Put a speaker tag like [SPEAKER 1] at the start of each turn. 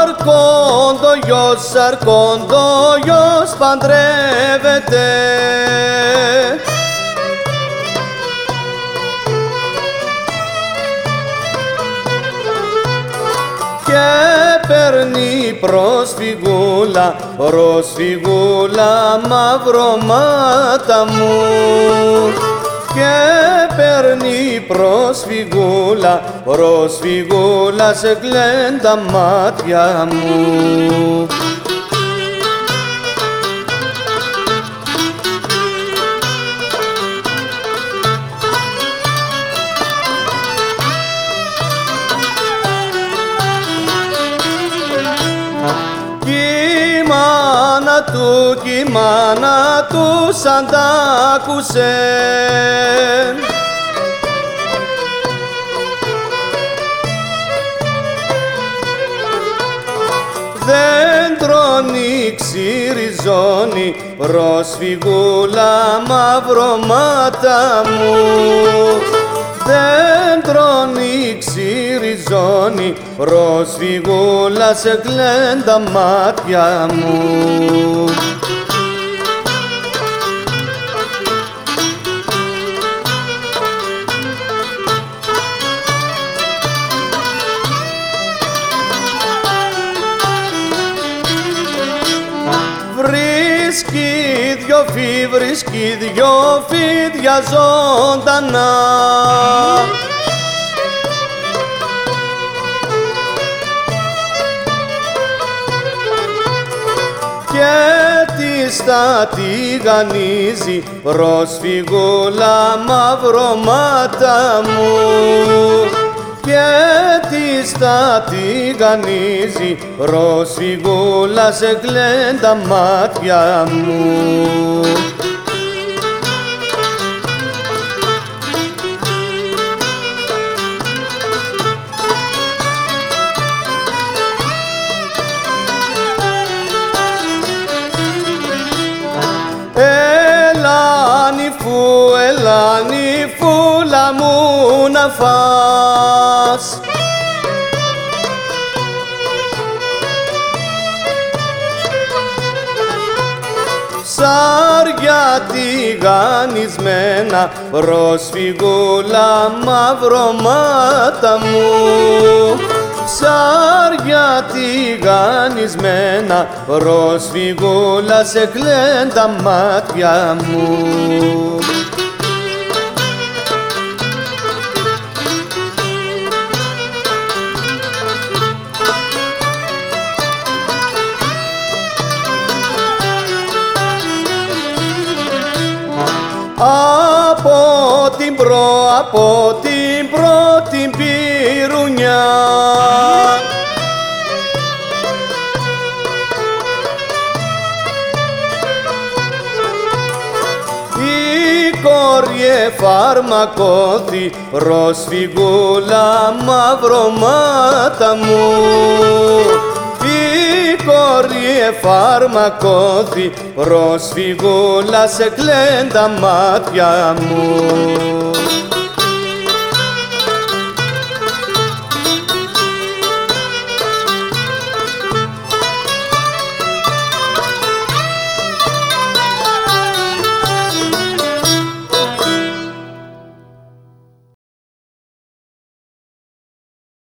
[SPEAKER 1] Αρκόντογιος, αρκόντογιος παντρεύεται. Και παίρνει προσφυγούλα, προσφυγούλα μαυρομάτα μου και παίρνει προσφυγούλα, προσφυγούλα σε γλέντα μάτια μου. Του, κι η μάνα του σαν τ' άκουσε. Δεν τρώνει ξυριζώνει προσφυγούλα μαυρομάτα μου. Δεν τρώνει ξυριζώνει προσφυγούλα σε γλέντα μάτια μου. Βρίσκει δυο φι, βρίσκει δυο φίδια ζωντανά και τη τα τηγανίζει προσφυγούλα μαυρομάτα μου και τη τα τηγανίζει προσφυγούλα σε γλέντα μάτια μου. Έλα νυφού, έλα νυφούλα μου να φας. Ψάρια τηγανισμένα προσφυγούλα μαυρομάτα μου Ψάρια τηγανισμένα προσφυγούλα σε κλέντα μάτια μου. Από την προ, από την Η κόρη φαρμακώθη προσφυγούλα μαυρομάτα μου. Η κόρη φαρμακώθη προσφυγούλα σε κλέντα μάτια μου